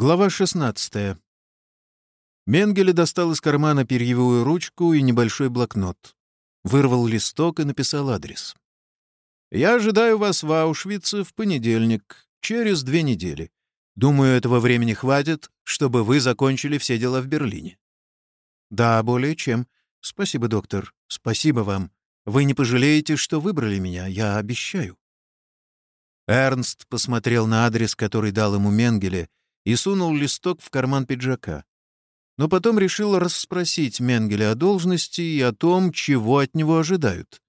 Глава 16. Менгеле достал из кармана перьевую ручку и небольшой блокнот. Вырвал листок и написал адрес. «Я ожидаю вас в Аушвице в понедельник, через две недели. Думаю, этого времени хватит, чтобы вы закончили все дела в Берлине». «Да, более чем. Спасибо, доктор. Спасибо вам. Вы не пожалеете, что выбрали меня, я обещаю». Эрнст посмотрел на адрес, который дал ему Менгеле, и сунул листок в карман пиджака. Но потом решил расспросить Менгеля о должности и о том, чего от него ожидают.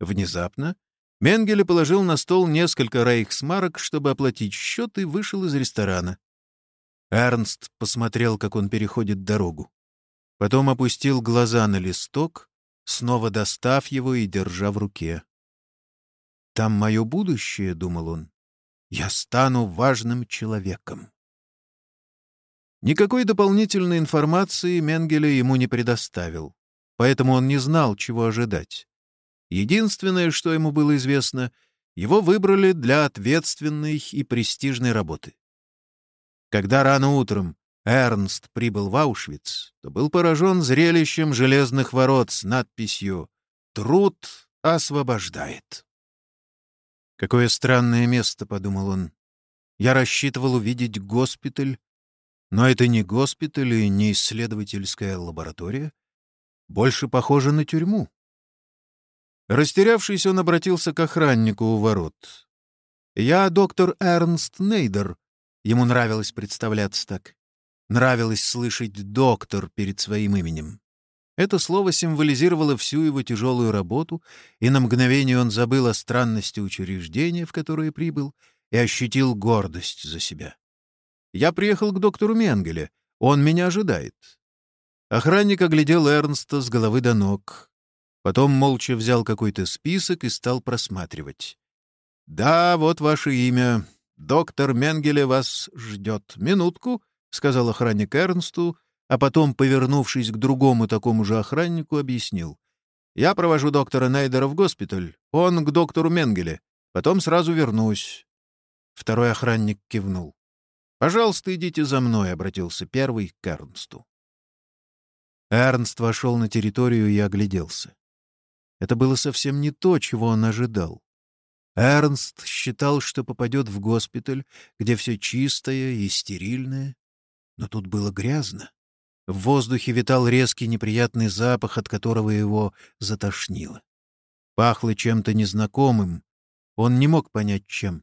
Внезапно Менгеле положил на стол несколько рейхсмарок, чтобы оплатить счет, и вышел из ресторана. Эрнст посмотрел, как он переходит дорогу. Потом опустил глаза на листок, снова достав его и держа в руке. «Там мое будущее», — думал он. «Я стану важным человеком». Никакой дополнительной информации Менгеле ему не предоставил, поэтому он не знал, чего ожидать. Единственное, что ему было известно, его выбрали для ответственной и престижной работы. Когда рано утром Эрнст прибыл в Аушвиц, то был поражен зрелищем железных ворот с надписью «Труд освобождает». «Какое странное место», — подумал он. «Я рассчитывал увидеть госпиталь, но это не госпиталь и не исследовательская лаборатория. Больше похоже на тюрьму. Растерявшись, он обратился к охраннику у ворот. «Я доктор Эрнст Нейдер». Ему нравилось представляться так. Нравилось слышать «доктор» перед своим именем. Это слово символизировало всю его тяжелую работу, и на мгновение он забыл о странности учреждения, в которое прибыл, и ощутил гордость за себя. Я приехал к доктору Менгеле. Он меня ожидает». Охранник оглядел Эрнста с головы до ног. Потом молча взял какой-то список и стал просматривать. «Да, вот ваше имя. Доктор Менгеле вас ждет. Минутку», — сказал охранник Эрнсту, а потом, повернувшись к другому такому же охраннику, объяснил. «Я провожу доктора Нейдера в госпиталь. Он к доктору Менгеле. Потом сразу вернусь». Второй охранник кивнул. «Пожалуйста, идите за мной», — обратился первый к Эрнсту. Эрнст вошел на территорию и огляделся. Это было совсем не то, чего он ожидал. Эрнст считал, что попадет в госпиталь, где все чистое и стерильное. Но тут было грязно. В воздухе витал резкий неприятный запах, от которого его затошнило. Пахло чем-то незнакомым. Он не мог понять, чем.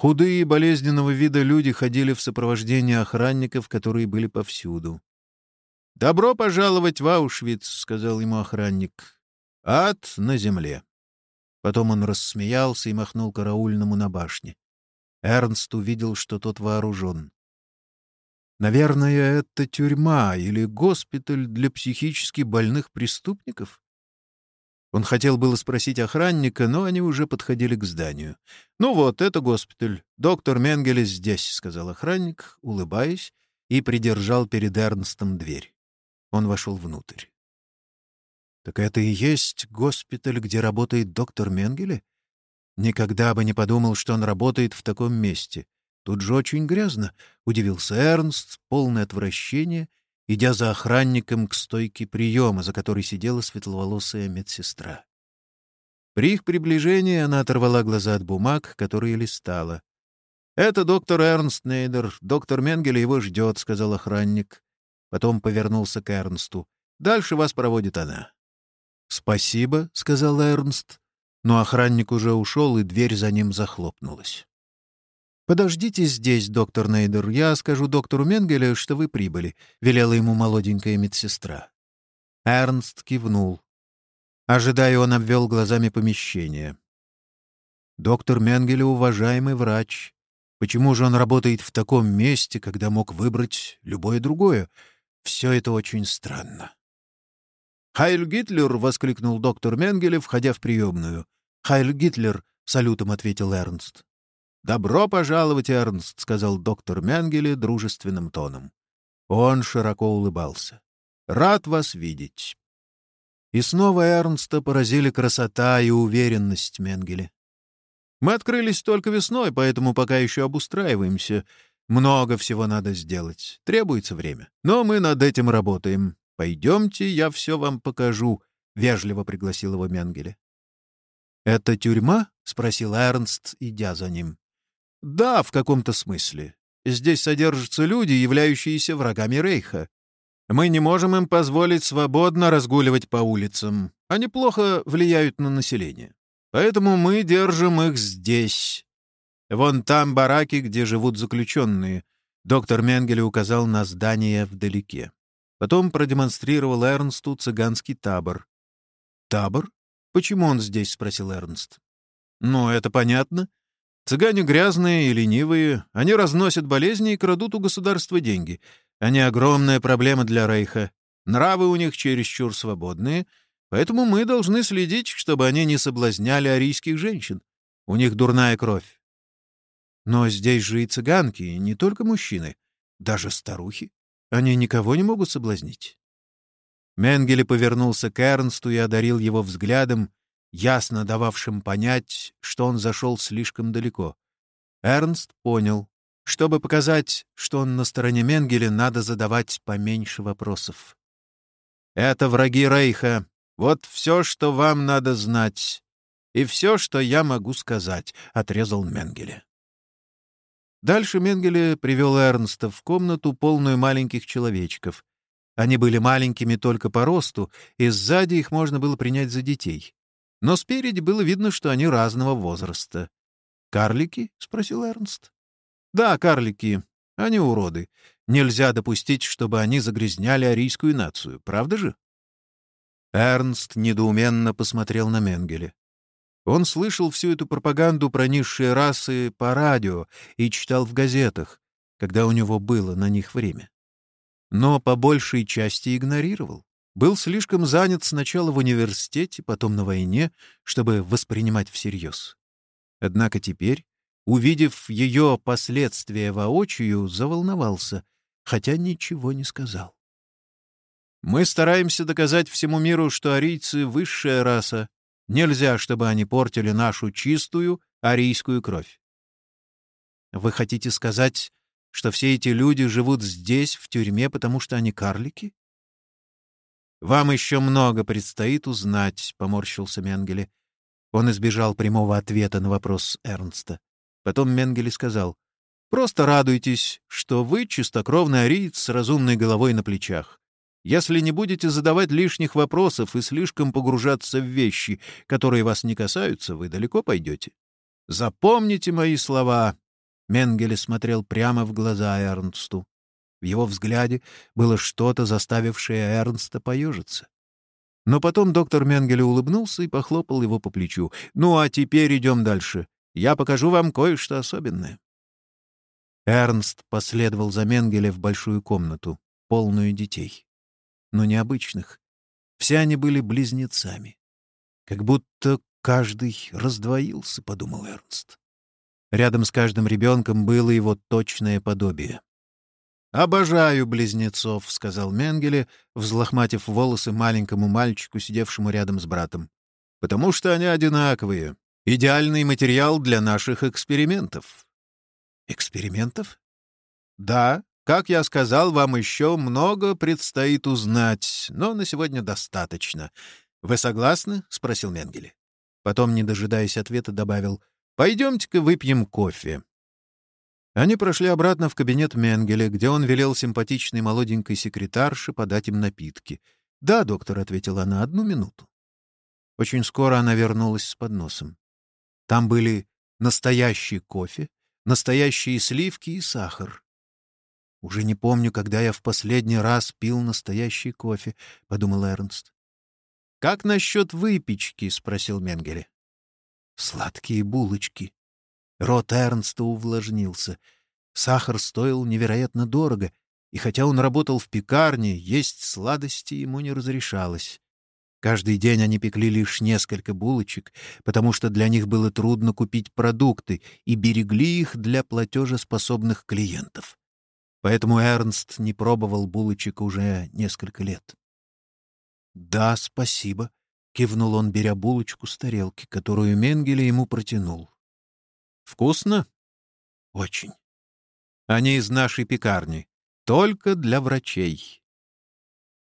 Худые и болезненного вида люди ходили в сопровождении охранников, которые были повсюду. «Добро пожаловать в Аушвиц», — сказал ему охранник. «Ад на земле». Потом он рассмеялся и махнул караульному на башне. Эрнст увидел, что тот вооружен. «Наверное, это тюрьма или госпиталь для психически больных преступников?» Он хотел было спросить охранника, но они уже подходили к зданию. «Ну вот, это госпиталь. Доктор Менгелес здесь», — сказал охранник, улыбаясь, и придержал перед Эрнстом дверь. Он вошел внутрь. «Так это и есть госпиталь, где работает доктор Менгеле? Никогда бы не подумал, что он работает в таком месте. Тут же очень грязно», — удивился Эрнст, полный отвращения — идя за охранником к стойке приема, за которой сидела светловолосая медсестра. При их приближении она оторвала глаза от бумаг, которые листала. «Это доктор Эрнст Нейдер. Доктор Менгеле его ждет», — сказал охранник. Потом повернулся к Эрнсту. «Дальше вас проводит она». «Спасибо», — сказал Эрнст. Но охранник уже ушел, и дверь за ним захлопнулась. «Подождите здесь, доктор Нейдер, я скажу доктору Менгеле, что вы прибыли», — велела ему молоденькая медсестра. Эрнст кивнул. Ожидая, он обвел глазами помещение. «Доктор Менгеле — уважаемый врач. Почему же он работает в таком месте, когда мог выбрать любое другое? Все это очень странно». «Хайль Гитлер!» — воскликнул доктор Менгеле, входя в приемную. «Хайль Гитлер!» — салютом ответил Эрнст. «Добро пожаловать, Эрнст», — сказал доктор Менгеле дружественным тоном. Он широко улыбался. «Рад вас видеть». И снова Эрнста поразили красота и уверенность Менгеле. «Мы открылись только весной, поэтому пока еще обустраиваемся. Много всего надо сделать. Требуется время. Но мы над этим работаем. Пойдемте, я все вам покажу», — вежливо пригласил его Менгеле. «Это тюрьма?» — спросил Эрнст, идя за ним. «Да, в каком-то смысле. Здесь содержатся люди, являющиеся врагами Рейха. Мы не можем им позволить свободно разгуливать по улицам. Они плохо влияют на население. Поэтому мы держим их здесь. Вон там бараки, где живут заключенные. Доктор Менгеле указал на здание вдалеке. Потом продемонстрировал Эрнсту цыганский табор. «Табор? Почему он здесь?» — спросил Эрнст. «Ну, это понятно. Цыгане грязные и ленивые. Они разносят болезни и крадут у государства деньги. Они огромная проблема для Рейха. Нравы у них чересчур свободные, поэтому мы должны следить, чтобы они не соблазняли арийских женщин. У них дурная кровь. Но здесь же и цыганки, и не только мужчины, даже старухи. Они никого не могут соблазнить. Менгеле повернулся к Эрнсту и одарил его взглядом, ясно дававшим понять, что он зашел слишком далеко. Эрнст понял. Чтобы показать, что он на стороне Менгеле, надо задавать поменьше вопросов. «Это враги Рейха. Вот все, что вам надо знать. И все, что я могу сказать», — отрезал Менгеле. Дальше Менгеле привел Эрнста в комнату, полную маленьких человечков. Они были маленькими только по росту, и сзади их можно было принять за детей. Но спереди было видно, что они разного возраста. «Карлики?» — спросил Эрнст. «Да, карлики. Они уроды. Нельзя допустить, чтобы они загрязняли арийскую нацию. Правда же?» Эрнст недоуменно посмотрел на Менгеле. Он слышал всю эту пропаганду про низшие расы по радио и читал в газетах, когда у него было на них время. Но по большей части игнорировал был слишком занят сначала в университете, потом на войне, чтобы воспринимать всерьез. Однако теперь, увидев ее последствия воочию, заволновался, хотя ничего не сказал. «Мы стараемся доказать всему миру, что арийцы — высшая раса. Нельзя, чтобы они портили нашу чистую арийскую кровь. Вы хотите сказать, что все эти люди живут здесь, в тюрьме, потому что они карлики? «Вам еще много предстоит узнать», — поморщился Менгеле. Он избежал прямого ответа на вопрос Эрнста. Потом Менгеле сказал, «Просто радуйтесь, что вы чистокровный ариец с разумной головой на плечах. Если не будете задавать лишних вопросов и слишком погружаться в вещи, которые вас не касаются, вы далеко пойдете. Запомните мои слова». Менгеле смотрел прямо в глаза Эрнсту. В его взгляде было что-то, заставившее Эрнста поежиться. Но потом доктор Менгеле улыбнулся и похлопал его по плечу. «Ну, а теперь идем дальше. Я покажу вам кое-что особенное». Эрнст последовал за Менгеле в большую комнату, полную детей. Но необычных. Все они были близнецами. Как будто каждый раздвоился, — подумал Эрнст. Рядом с каждым ребенком было его точное подобие. «Обожаю близнецов», — сказал Менгеле, взлохматив волосы маленькому мальчику, сидевшему рядом с братом. «Потому что они одинаковые. Идеальный материал для наших экспериментов». «Экспериментов?» «Да, как я сказал, вам еще много предстоит узнать, но на сегодня достаточно. Вы согласны?» — спросил Менгеле. Потом, не дожидаясь ответа, добавил, «Пойдемте-ка выпьем кофе». Они прошли обратно в кабинет Менгеле, где он велел симпатичной молоденькой секретарше подать им напитки. «Да, доктор», — ответила она, — «одну минуту». Очень скоро она вернулась с подносом. Там были настоящий кофе, настоящие сливки и сахар. «Уже не помню, когда я в последний раз пил настоящий кофе», — подумал Эрнст. «Как насчет выпечки?» — спросил Менгеле. «Сладкие булочки», Рот Эрнста увлажнился. Сахар стоил невероятно дорого, и хотя он работал в пекарне, есть сладости ему не разрешалось. Каждый день они пекли лишь несколько булочек, потому что для них было трудно купить продукты и берегли их для платежеспособных клиентов. Поэтому Эрнст не пробовал булочек уже несколько лет. «Да, спасибо», — кивнул он, беря булочку с тарелки, которую Менгеле ему протянул. Вкусно? Очень. Они из нашей пекарни. Только для врачей.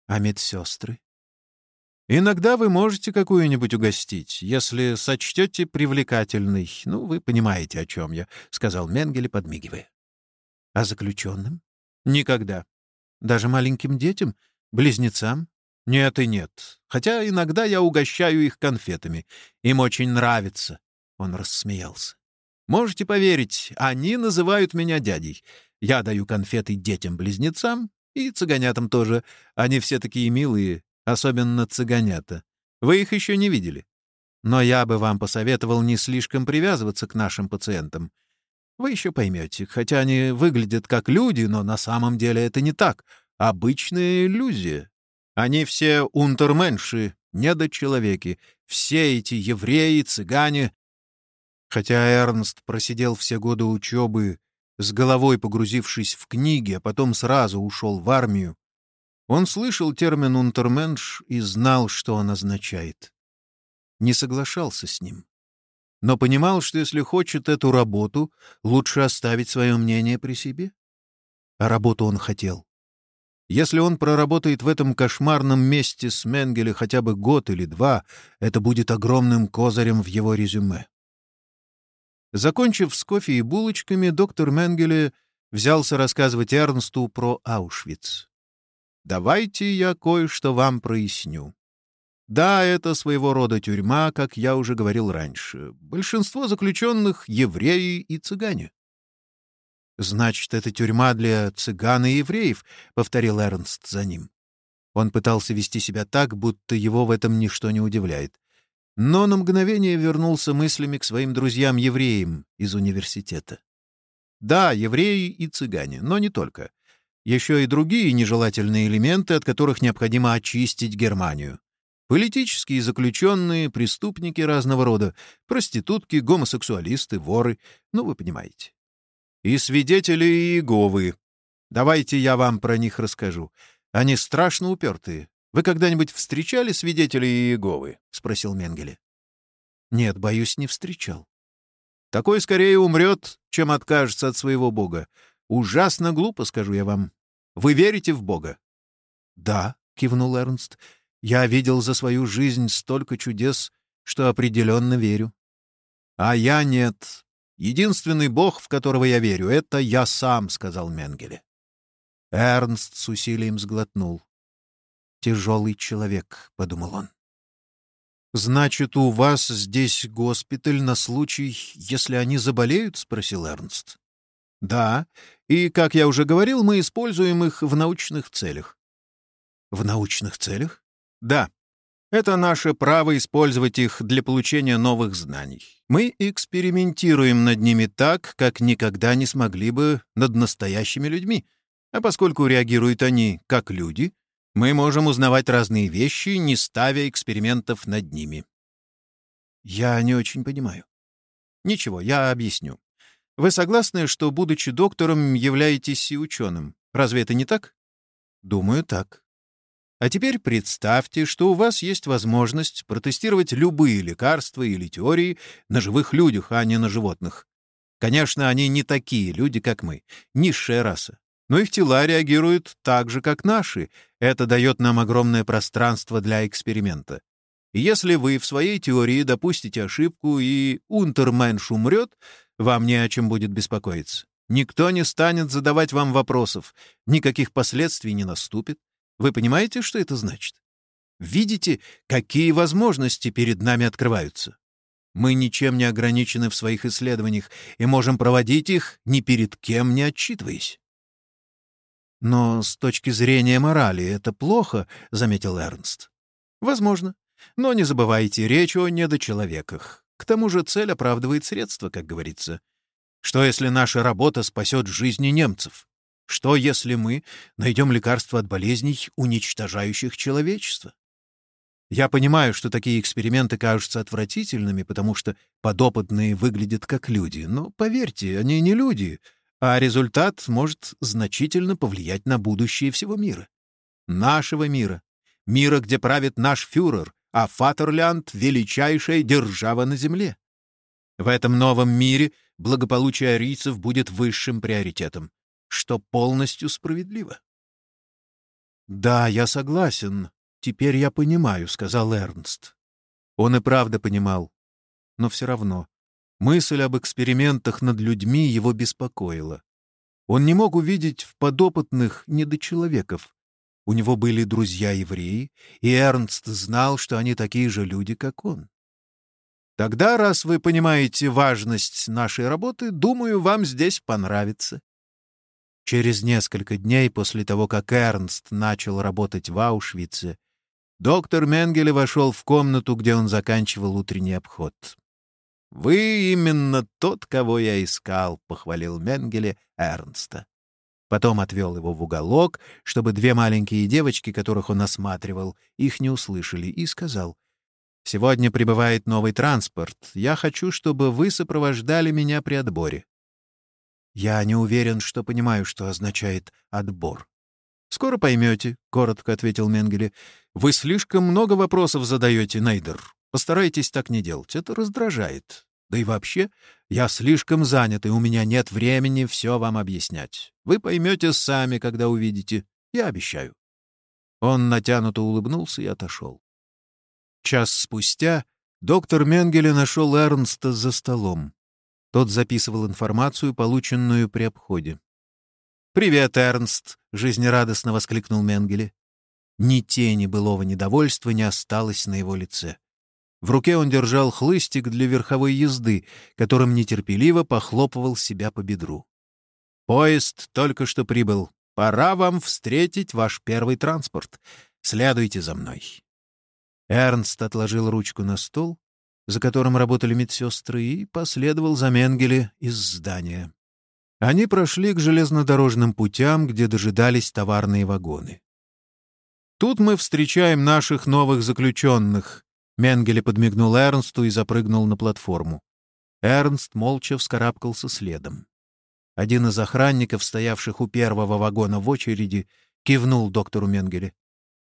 А медсестры? Иногда вы можете какую-нибудь угостить, если сочтете привлекательной. Ну, вы понимаете, о чем я, — сказал Менгеле, подмигивая. А заключенным? Никогда. Даже маленьким детям? Близнецам? Нет и нет. Хотя иногда я угощаю их конфетами. Им очень нравится. Он рассмеялся. Можете поверить, они называют меня дядей. Я даю конфеты детям-близнецам и цыганятам тоже. Они все такие милые, особенно цыганята. Вы их еще не видели. Но я бы вам посоветовал не слишком привязываться к нашим пациентам. Вы еще поймете, хотя они выглядят как люди, но на самом деле это не так. Обычная иллюзия. Они все унтерменши, недочеловеки. Все эти евреи, цыгане. Хотя Эрнст просидел все годы учебы, с головой погрузившись в книги, а потом сразу ушел в армию, он слышал термин «унтерменш» и знал, что он означает. Не соглашался с ним. Но понимал, что если хочет эту работу, лучше оставить свое мнение при себе. А работу он хотел. Если он проработает в этом кошмарном месте с Менгеле хотя бы год или два, это будет огромным козырем в его резюме. Закончив с кофе и булочками, доктор Менгеле взялся рассказывать Эрнсту про Аушвиц. Давайте я кое-что вам проясню. Да, это своего рода тюрьма, как я уже говорил раньше. Большинство заключенных — евреи и цыгане. «Значит, это тюрьма для цыган и евреев», — повторил Эрнст за ним. Он пытался вести себя так, будто его в этом ничто не удивляет. Но на мгновение вернулся мыслями к своим друзьям-евреям из университета. Да, евреи и цыгане, но не только еще и другие нежелательные элементы, от которых необходимо очистить Германию. Политические заключенные, преступники разного рода, проститутки, гомосексуалисты, воры, ну, вы понимаете. И свидетели Иеговы. Давайте я вам про них расскажу. Они страшно упертые. Вы когда-нибудь встречали свидетелей Иеговы? — спросил Менгеле. Нет, боюсь, не встречал. Такой скорее умрет, чем откажется от своего бога. Ужасно глупо, скажу я вам. Вы верите в Бога? — Да, — кивнул Эрнст. — Я видел за свою жизнь столько чудес, что определенно верю. — А я нет. Единственный Бог, в которого я верю, — это я сам, — сказал Менгеле. Эрнст с усилием сглотнул. «Тяжелый человек», — подумал он. «Значит, у вас здесь госпиталь на случай, если они заболеют?» — спросил Эрнст. Да, и, как я уже говорил, мы используем их в научных целях. В научных целях? Да. Это наше право использовать их для получения новых знаний. Мы экспериментируем над ними так, как никогда не смогли бы над настоящими людьми. А поскольку реагируют они как люди, мы можем узнавать разные вещи, не ставя экспериментов над ними. Я не очень понимаю. Ничего, я объясню. Вы согласны, что, будучи доктором, являетесь и ученым? Разве это не так? Думаю, так. А теперь представьте, что у вас есть возможность протестировать любые лекарства или теории на живых людях, а не на животных. Конечно, они не такие люди, как мы, низшая раса. Но их тела реагируют так же, как наши. Это дает нам огромное пространство для эксперимента. Если вы в своей теории допустите ошибку и Унтерменш умрет, вам не о чем будет беспокоиться. Никто не станет задавать вам вопросов, никаких последствий не наступит. Вы понимаете, что это значит? Видите, какие возможности перед нами открываются? Мы ничем не ограничены в своих исследованиях и можем проводить их, ни перед кем не отчитываясь. «Но с точки зрения морали это плохо», — заметил Эрнст. «Возможно. Но не забывайте, речь о недочеловеках. К тому же цель оправдывает средства, как говорится. Что, если наша работа спасет жизни немцев? Что, если мы найдем лекарство от болезней, уничтожающих человечество? Я понимаю, что такие эксперименты кажутся отвратительными, потому что подопытные выглядят как люди, но, поверьте, они не люди, а результат может значительно повлиять на будущее всего мира. Нашего мира. Мира, где правит наш фюрер, а Фатерлянд — величайшая держава на земле. В этом новом мире благополучие арийцев будет высшим приоритетом. что полностью справедливо. «Да, я согласен. Теперь я понимаю», — сказал Эрнст. Он и правда понимал. Но все равно мысль об экспериментах над людьми его беспокоила. Он не мог увидеть в подопытных недочеловеков. У него были друзья-евреи, и Эрнст знал, что они такие же люди, как он. Тогда, раз вы понимаете важность нашей работы, думаю, вам здесь понравится. Через несколько дней после того, как Эрнст начал работать в Аушвице, доктор Менгеле вошел в комнату, где он заканчивал утренний обход. «Вы именно тот, кого я искал», — похвалил Менгеле Эрнста. Потом отвел его в уголок, чтобы две маленькие девочки, которых он осматривал, их не услышали, и сказал, «Сегодня прибывает новый транспорт. Я хочу, чтобы вы сопровождали меня при отборе». «Я не уверен, что понимаю, что означает «отбор». «Скоро поймете», — коротко ответил Менгеле. «Вы слишком много вопросов задаете, Нейдер. Постарайтесь так не делать. Это раздражает. Да и вообще, я слишком занят, и у меня нет времени все вам объяснять. Вы поймете сами, когда увидите. Я обещаю». Он натянуто улыбнулся и отошел. Час спустя доктор Менгеле нашел Эрнста за столом. Тот записывал информацию, полученную при обходе. «Привет, Эрнст!» — жизнерадостно воскликнул Менгеле. Ни тени былого недовольства не осталось на его лице. В руке он держал хлыстик для верховой езды, которым нетерпеливо похлопывал себя по бедру. «Поезд только что прибыл. Пора вам встретить ваш первый транспорт. Следуйте за мной». Эрнст отложил ручку на стол, за которым работали медсестры, и последовал за Менгеле из здания. Они прошли к железнодорожным путям, где дожидались товарные вагоны. «Тут мы встречаем наших новых заключенных», Менгеле подмигнул Эрнсту и запрыгнул на платформу. Эрнст молча вскарабкался следом. Один из охранников, стоявших у первого вагона в очереди, кивнул доктору Менгеле.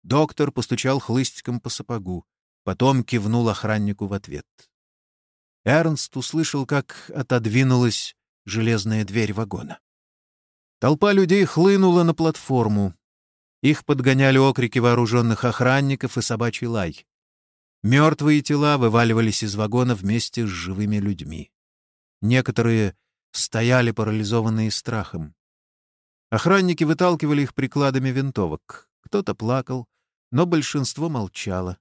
Доктор постучал хлыстиком по сапогу, потом кивнул охраннику в ответ. Эрнст услышал, как отодвинулась железная дверь вагона. Толпа людей хлынула на платформу. Их подгоняли окрики вооруженных охранников и собачий лай. Мертвые тела вываливались из вагона вместе с живыми людьми. Некоторые стояли парализованные страхом. Охранники выталкивали их прикладами винтовок. Кто-то плакал, но большинство молчало.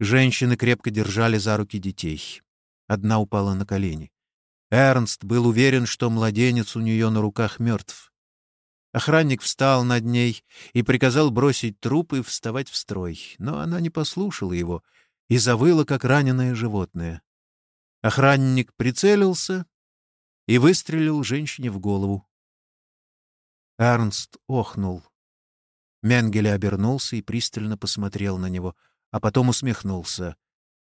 Женщины крепко держали за руки детей. Одна упала на колени. Эрнст был уверен, что младенец у нее на руках мертв. Охранник встал над ней и приказал бросить труп и вставать в строй, но она не послушала его — и завыла, как раненое животное. Охранник прицелился и выстрелил женщине в голову. Эрнст охнул. Менгеле обернулся и пристально посмотрел на него, а потом усмехнулся.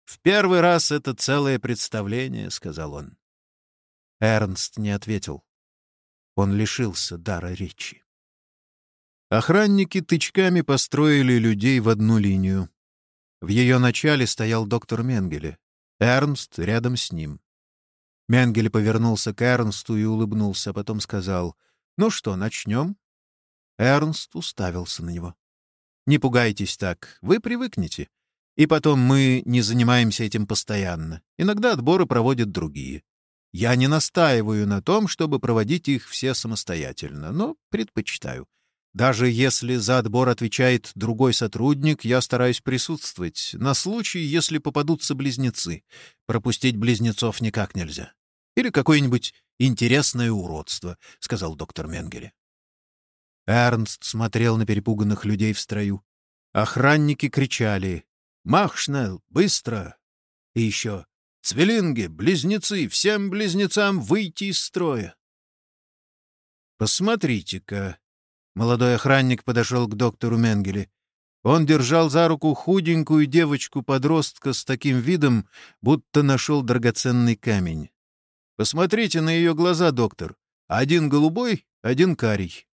«В первый раз это целое представление», — сказал он. Эрнст не ответил. Он лишился дара речи. Охранники тычками построили людей в одну линию. В ее начале стоял доктор Менгеле. Эрнст рядом с ним. Менгеле повернулся к Эрнсту и улыбнулся, а потом сказал, «Ну что, начнем?» Эрнст уставился на него. «Не пугайтесь так, вы привыкнете. И потом мы не занимаемся этим постоянно. Иногда отборы проводят другие. Я не настаиваю на том, чтобы проводить их все самостоятельно, но предпочитаю. Даже если за отбор отвечает другой сотрудник, я стараюсь присутствовать, на случай, если попадутся близнецы. Пропустить близнецов никак нельзя. Или какое-нибудь интересное уродство, — сказал доктор Менгере. Эрнст смотрел на перепуганных людей в строю. Охранники кричали «Махшнелл, быстро!» И еще «Цвелинги, близнецы, всем близнецам выйти из строя!» «Посмотрите-ка», Молодой охранник подошел к доктору Менгеле. Он держал за руку худенькую девочку-подростка с таким видом, будто нашел драгоценный камень. «Посмотрите на ее глаза, доктор. Один голубой, один карий».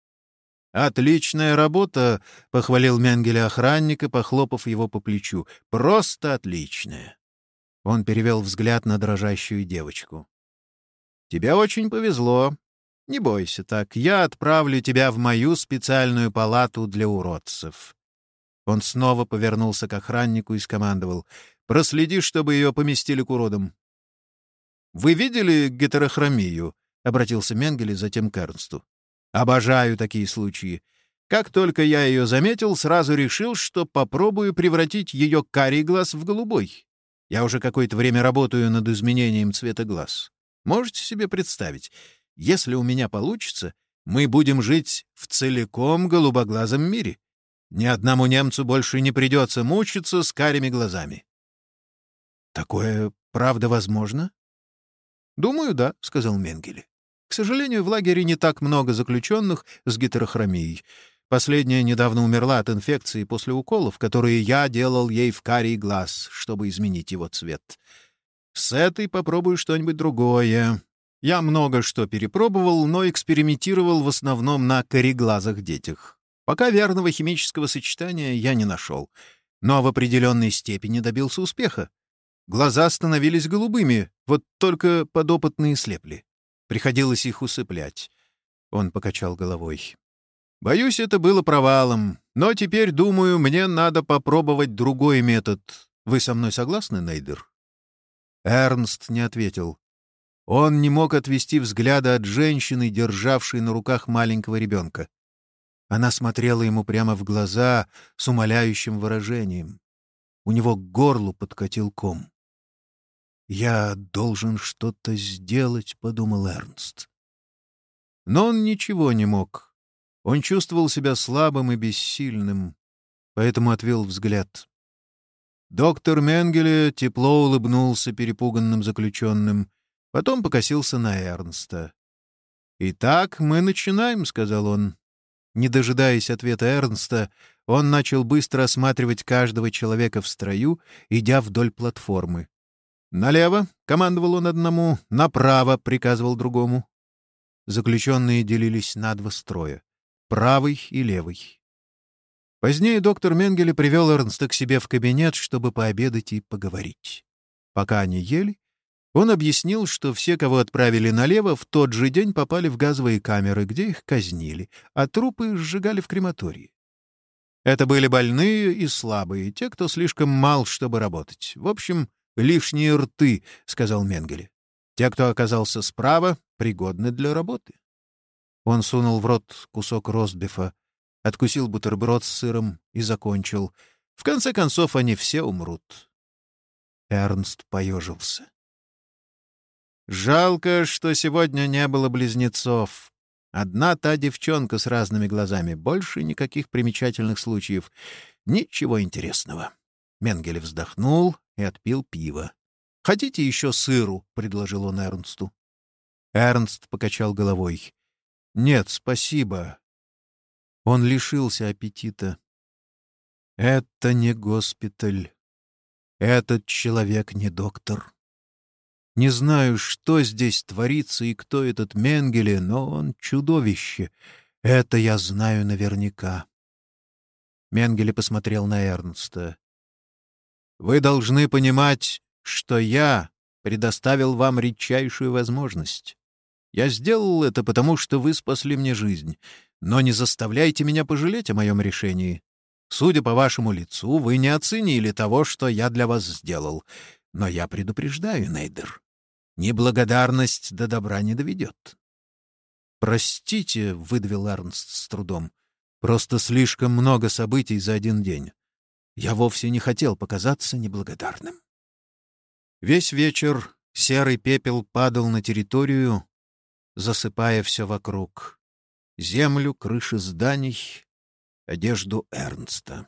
«Отличная работа», — похвалил Менгеле охранника, похлопав его по плечу. «Просто отличная». Он перевел взгляд на дрожащую девочку. «Тебе очень повезло. Не бойся так, я отправлю тебя в мою специальную палату для уродцев». Он снова повернулся к охраннику и скомандовал. «Проследи, чтобы ее поместили к уродам». «Вы видели гетерохромию?» — обратился Менгеле затем к Эрнсту. «Обожаю такие случаи. Как только я ее заметил, сразу решил, что попробую превратить ее карий глаз в голубой. Я уже какое-то время работаю над изменением цвета глаз. Можете себе представить, если у меня получится, мы будем жить в целиком голубоглазом мире. Ни одному немцу больше не придется мучиться с карими глазами. Такое правда возможно? Думаю, да, сказал Менгеле. К сожалению, в лагере не так много заключенных с гетерохромией. Последняя недавно умерла от инфекции после уколов, которые я делал ей в карий глаз, чтобы изменить его цвет. С этой попробую что-нибудь другое. Я много что перепробовал, но экспериментировал в основном на кореглазых детях. Пока верного химического сочетания я не нашел. Но в определенной степени добился успеха. Глаза становились голубыми, вот только подопытные слепли. Приходилось их усыплять. Он покачал головой. Боюсь, это было провалом, но теперь, думаю, мне надо попробовать другой метод. Вы со мной согласны, Нейдер? Эрнст не ответил. Он не мог отвести взгляда от женщины, державшей на руках маленького ребенка. Она смотрела ему прямо в глаза с умоляющим выражением. У него к горлу подкатил ком. «Я должен что-то сделать», — подумал Эрнст. Но он ничего не мог. Он чувствовал себя слабым и бессильным, поэтому отвел взгляд. Доктор Менгеле тепло улыбнулся перепуганным заключенным, потом покосился на Эрнста. «Итак, мы начинаем», — сказал он. Не дожидаясь ответа Эрнста, он начал быстро осматривать каждого человека в строю, идя вдоль платформы. «Налево!» — командовал он одному, «направо!» — приказывал другому. Заключенные делились на два строя — правый и левый. Позднее доктор Менгеле привел Эрнста к себе в кабинет, чтобы пообедать и поговорить. Пока они ели, он объяснил, что все, кого отправили налево, в тот же день попали в газовые камеры, где их казнили, а трупы сжигали в крематории. Это были больные и слабые, те, кто слишком мал, чтобы работать. В общем, лишние рты, — сказал Менгеле. Те, кто оказался справа, пригодны для работы. Он сунул в рот кусок ростбифа, откусил бутерброд с сыром и закончил. В конце концов, они все умрут. Эрнст поежился. Жалко, что сегодня не было близнецов. Одна та девчонка с разными глазами. Больше никаких примечательных случаев. Ничего интересного. Менгеле вздохнул и отпил пиво. «Хотите еще сыру?» — предложил он Эрнсту. Эрнст покачал головой. «Нет, спасибо». Он лишился аппетита. «Это не госпиталь. Этот человек не доктор». Не знаю, что здесь творится и кто этот Менгеле, но он чудовище. Это я знаю наверняка. Менгеле посмотрел на Эрнста. «Вы должны понимать, что я предоставил вам редчайшую возможность. Я сделал это потому, что вы спасли мне жизнь, но не заставляйте меня пожалеть о моем решении. Судя по вашему лицу, вы не оценили того, что я для вас сделал. Но я предупреждаю, Нейдер. Неблагодарность до добра не доведет. «Простите», — выдавил Эрнст с трудом, — «просто слишком много событий за один день. Я вовсе не хотел показаться неблагодарным». Весь вечер серый пепел падал на территорию, засыпая все вокруг. Землю, крыши зданий, одежду Эрнста.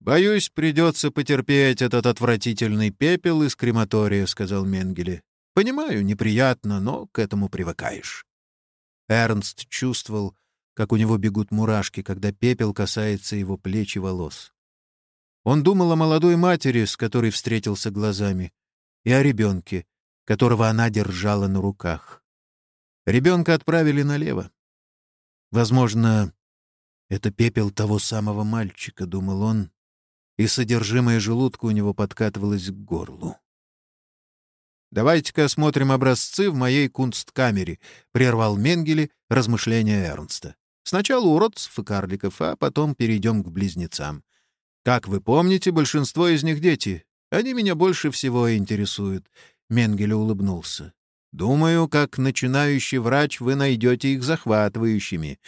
«Боюсь, придется потерпеть этот отвратительный пепел из крематория», — сказал Менгеле. «Понимаю, неприятно, но к этому привыкаешь». Эрнст чувствовал, как у него бегут мурашки, когда пепел касается его плеч и волос. Он думал о молодой матери, с которой встретился глазами, и о ребенке, которого она держала на руках. Ребенка отправили налево. Возможно, это пепел того самого мальчика, — думал он, и содержимое желудка у него подкатывалось к горлу. давайте-ка осмотрим образцы в моей кунсткамере», — прервал Менгеле размышления Эрнста. «Сначала уродцев и карликов, а потом перейдем к близнецам. Как вы помните, большинство из них дети. Они меня больше всего интересуют». Менгеле улыбнулся. «Думаю, как начинающий врач вы найдете их захватывающими.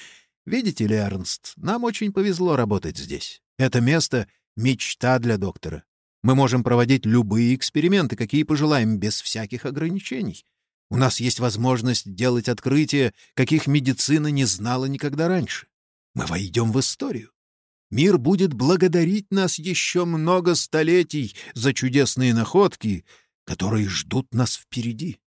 Видите ли, Эрнст, нам очень повезло работать здесь. Это место — мечта для доктора. Мы можем проводить любые эксперименты, какие пожелаем, без всяких ограничений. У нас есть возможность делать открытия, каких медицина не знала никогда раньше. Мы войдем в историю. Мир будет благодарить нас еще много столетий за чудесные находки, которые ждут нас впереди.